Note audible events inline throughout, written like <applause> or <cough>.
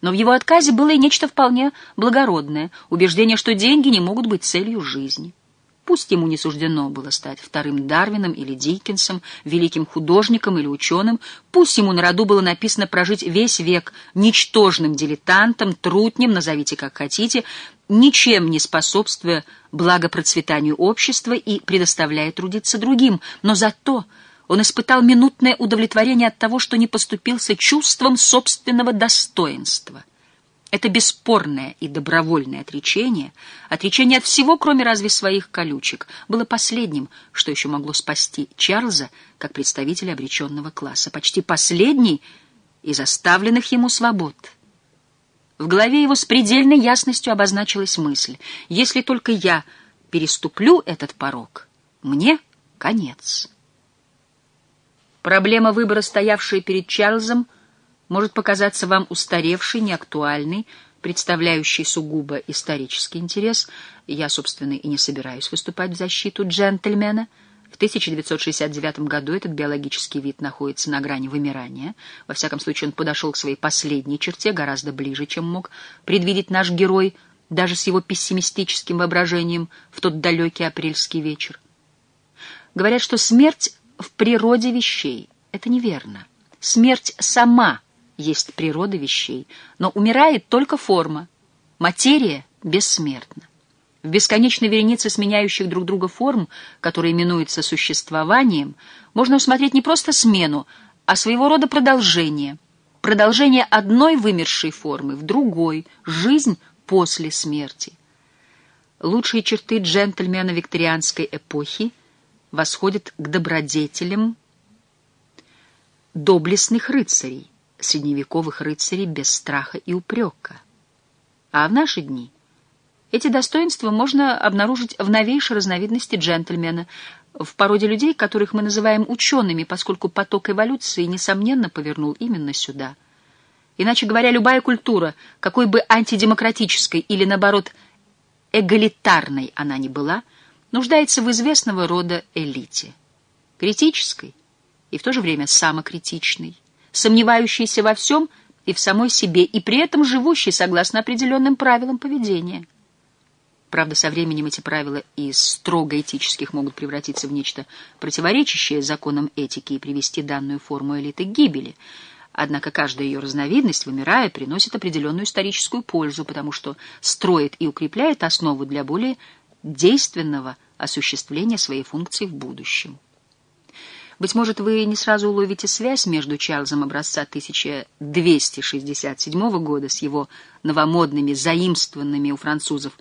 Но в его отказе было и нечто вполне благородное — убеждение, что деньги не могут быть целью жизни. Пусть ему не суждено было стать вторым Дарвином или Диккенсом, великим художником или ученым, пусть ему на роду было написано прожить весь век ничтожным дилетантом, трутнем, назовите как хотите, ничем не способствуя благопроцветанию общества и предоставляя трудиться другим, но зато он испытал минутное удовлетворение от того, что не поступился чувством собственного достоинства. Это бесспорное и добровольное отречение, отречение от всего, кроме разве своих колючек, было последним, что еще могло спасти Чарльза как представителя обреченного класса, почти последний из оставленных ему свобод. В голове его с предельной ясностью обозначилась мысль, если только я переступлю этот порог, мне конец. Проблема выбора, стоявшая перед Чарльзом, — может показаться вам устаревшей, неактуальной, представляющей сугубо исторический интерес. Я, собственно, и не собираюсь выступать в защиту джентльмена. В 1969 году этот биологический вид находится на грани вымирания. Во всяком случае, он подошел к своей последней черте гораздо ближе, чем мог предвидеть наш герой, даже с его пессимистическим воображением в тот далекий апрельский вечер. Говорят, что смерть в природе вещей. Это неверно. Смерть сама — есть природа вещей, но умирает только форма. Материя бессмертна. В бесконечной веренице сменяющих друг друга форм, которые именуются существованием, можно усмотреть не просто смену, а своего рода продолжение. Продолжение одной вымершей формы в другой, жизнь после смерти. Лучшие черты джентльмена викторианской эпохи восходят к добродетелям доблестных рыцарей средневековых рыцарей без страха и упрека. А в наши дни эти достоинства можно обнаружить в новейшей разновидности джентльмена, в породе людей, которых мы называем учеными, поскольку поток эволюции, несомненно, повернул именно сюда. Иначе говоря, любая культура, какой бы антидемократической или, наоборот, эгалитарной она ни была, нуждается в известного рода элите. Критической и в то же время самокритичной сомневающийся во всем и в самой себе, и при этом живущий согласно определенным правилам поведения. Правда, со временем эти правила из строго этических могут превратиться в нечто противоречащее законам этики и привести данную форму элиты к гибели. Однако каждая ее разновидность, вымирая, приносит определенную историческую пользу, потому что строит и укрепляет основу для более действенного осуществления своей функции в будущем. Быть может, вы не сразу уловите связь между Чарльзом образца 1267 года с его новомодными, заимствованными у французов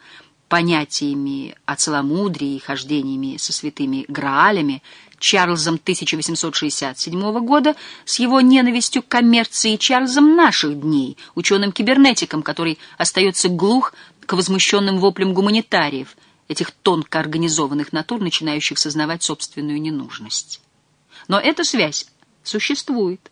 понятиями о целомудрии и хождениями со святыми Граалями, Чарльзом 1867 года с его ненавистью к коммерции Чарльзом наших дней, ученым-кибернетиком, который остается глух к возмущенным воплям гуманитариев, этих тонко организованных натур, начинающих сознавать собственную ненужность. Но эта связь существует.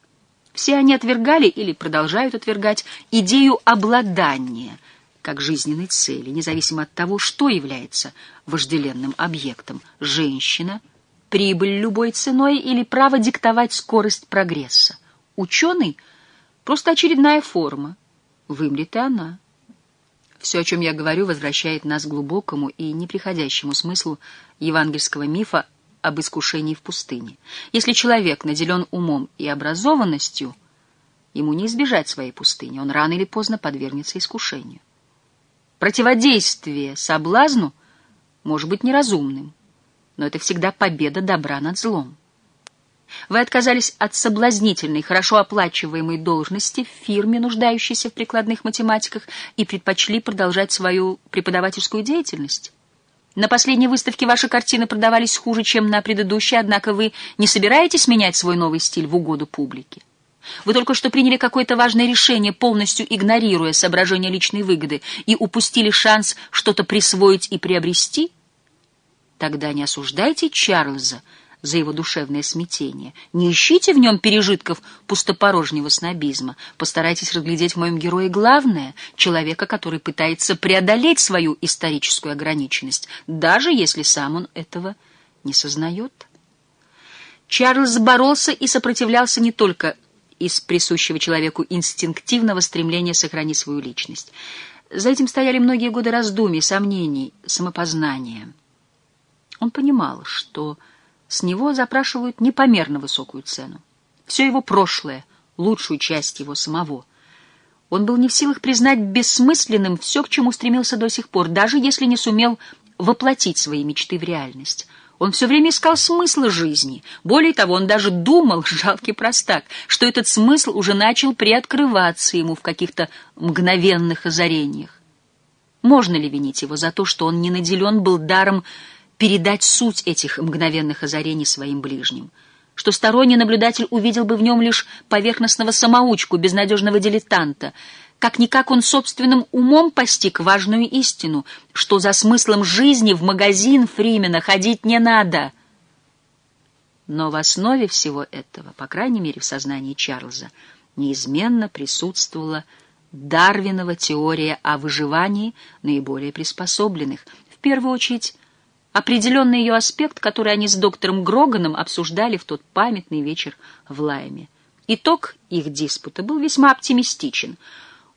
Все они отвергали или продолжают отвергать идею обладания как жизненной цели, независимо от того, что является вожделенным объектом – женщина, прибыль любой ценой или право диктовать скорость прогресса. Ученый – просто очередная форма, вымрет и она. Все, о чем я говорю, возвращает нас к глубокому и неприходящему смыслу евангельского мифа об искушении в пустыне. Если человек наделен умом и образованностью, ему не избежать своей пустыни, он рано или поздно подвергнется искушению. Противодействие соблазну может быть неразумным, но это всегда победа добра над злом. Вы отказались от соблазнительной, хорошо оплачиваемой должности в фирме, нуждающейся в прикладных математиках, и предпочли продолжать свою преподавательскую деятельность. На последней выставке ваши картины продавались хуже, чем на предыдущей, однако вы не собираетесь менять свой новый стиль в угоду публике. Вы только что приняли какое-то важное решение, полностью игнорируя соображения личной выгоды, и упустили шанс что-то присвоить и приобрести? Тогда не осуждайте Чарльза за его душевное смятение. Не ищите в нем пережитков пустопорожнего снобизма. Постарайтесь разглядеть в моем герое главное — человека, который пытается преодолеть свою историческую ограниченность, даже если сам он этого не сознает. Чарльз боролся и сопротивлялся не только из присущего человеку инстинктивного стремления сохранить свою личность. За этим стояли многие годы раздумий, сомнений, самопознания. Он понимал, что с него запрашивают непомерно высокую цену. Все его прошлое, лучшую часть его самого. Он был не в силах признать бессмысленным все, к чему стремился до сих пор, даже если не сумел воплотить свои мечты в реальность. Он все время искал смысла жизни. Более того, он даже думал, <laughs> жалкий простак, что этот смысл уже начал приоткрываться ему в каких-то мгновенных озарениях. Можно ли винить его за то, что он не наделен был даром передать суть этих мгновенных озарений своим ближним? Что сторонний наблюдатель увидел бы в нем лишь поверхностного самоучку, безнадежного дилетанта — как-никак он собственным умом постиг важную истину, что за смыслом жизни в магазин Фримена ходить не надо. Но в основе всего этого, по крайней мере в сознании Чарльза, неизменно присутствовала Дарвинова теория о выживании наиболее приспособленных, в первую очередь определенный ее аспект, который они с доктором Гроганом обсуждали в тот памятный вечер в Лайме. Итог их диспута был весьма оптимистичен —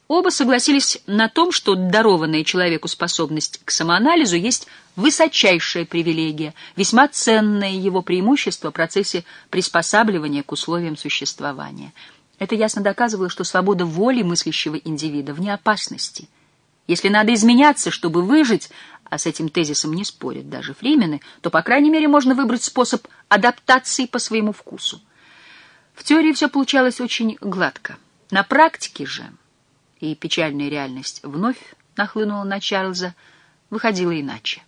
Оба согласились на том, что дарованная человеку способность к самоанализу есть высочайшая привилегия, весьма ценное его преимущество в процессе приспосабливания к условиям существования. Это ясно доказывало, что свобода воли мыслящего индивида вне опасности. Если надо изменяться, чтобы выжить, а с этим тезисом не спорят даже фримены, то, по крайней мере, можно выбрать способ адаптации по своему вкусу. В теории все получалось очень гладко. На практике же и печальная реальность вновь нахлынула на Чарльза, выходила иначе.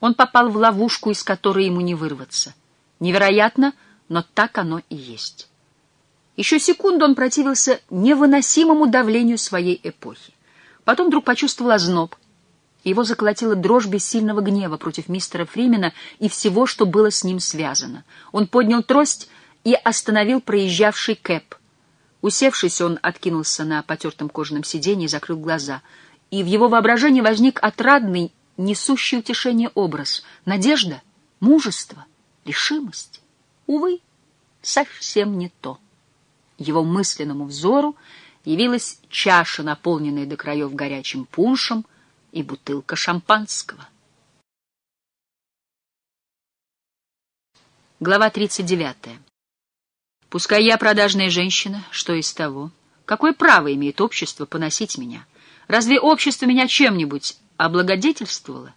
Он попал в ловушку, из которой ему не вырваться. Невероятно, но так оно и есть. Еще секунду он противился невыносимому давлению своей эпохи. Потом вдруг почувствовал озноб. Его заколотила дрожь бессильного гнева против мистера Фримена и всего, что было с ним связано. Он поднял трость и остановил проезжавший кэп — Усевшись, он откинулся на потертом кожаном сиденье и закрыл глаза. И в его воображении возник отрадный, несущий утешение образ. Надежда, мужество, решимость. Увы, совсем не то. Его мысленному взору явилась чаша, наполненная до краев горячим пуншем, и бутылка шампанского. Глава тридцать девятая. Пускай я продажная женщина, что из того? Какое право имеет общество поносить меня? Разве общество меня чем-нибудь облагодетельствовало?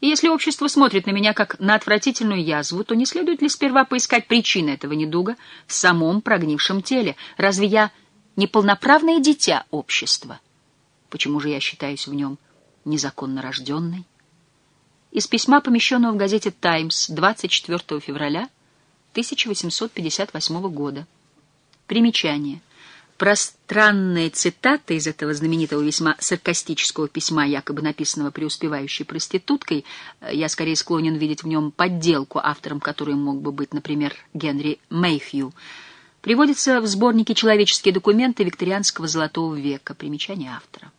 И если общество смотрит на меня как на отвратительную язву, то не следует ли сперва поискать причины этого недуга в самом прогнившем теле? Разве я не полноправное дитя общества? Почему же я считаюсь в нем незаконно рожденной? Из письма, помещенного в газете «Таймс» 24 февраля 1858 года. Примечание. Пространная цитата из этого знаменитого весьма саркастического письма, якобы написанного преуспевающей проституткой, я скорее склонен видеть в нем подделку, автором которой мог бы быть, например, Генри Мэйхью, приводится в сборнике «Человеческие документы викторианского золотого века». Примечание автора.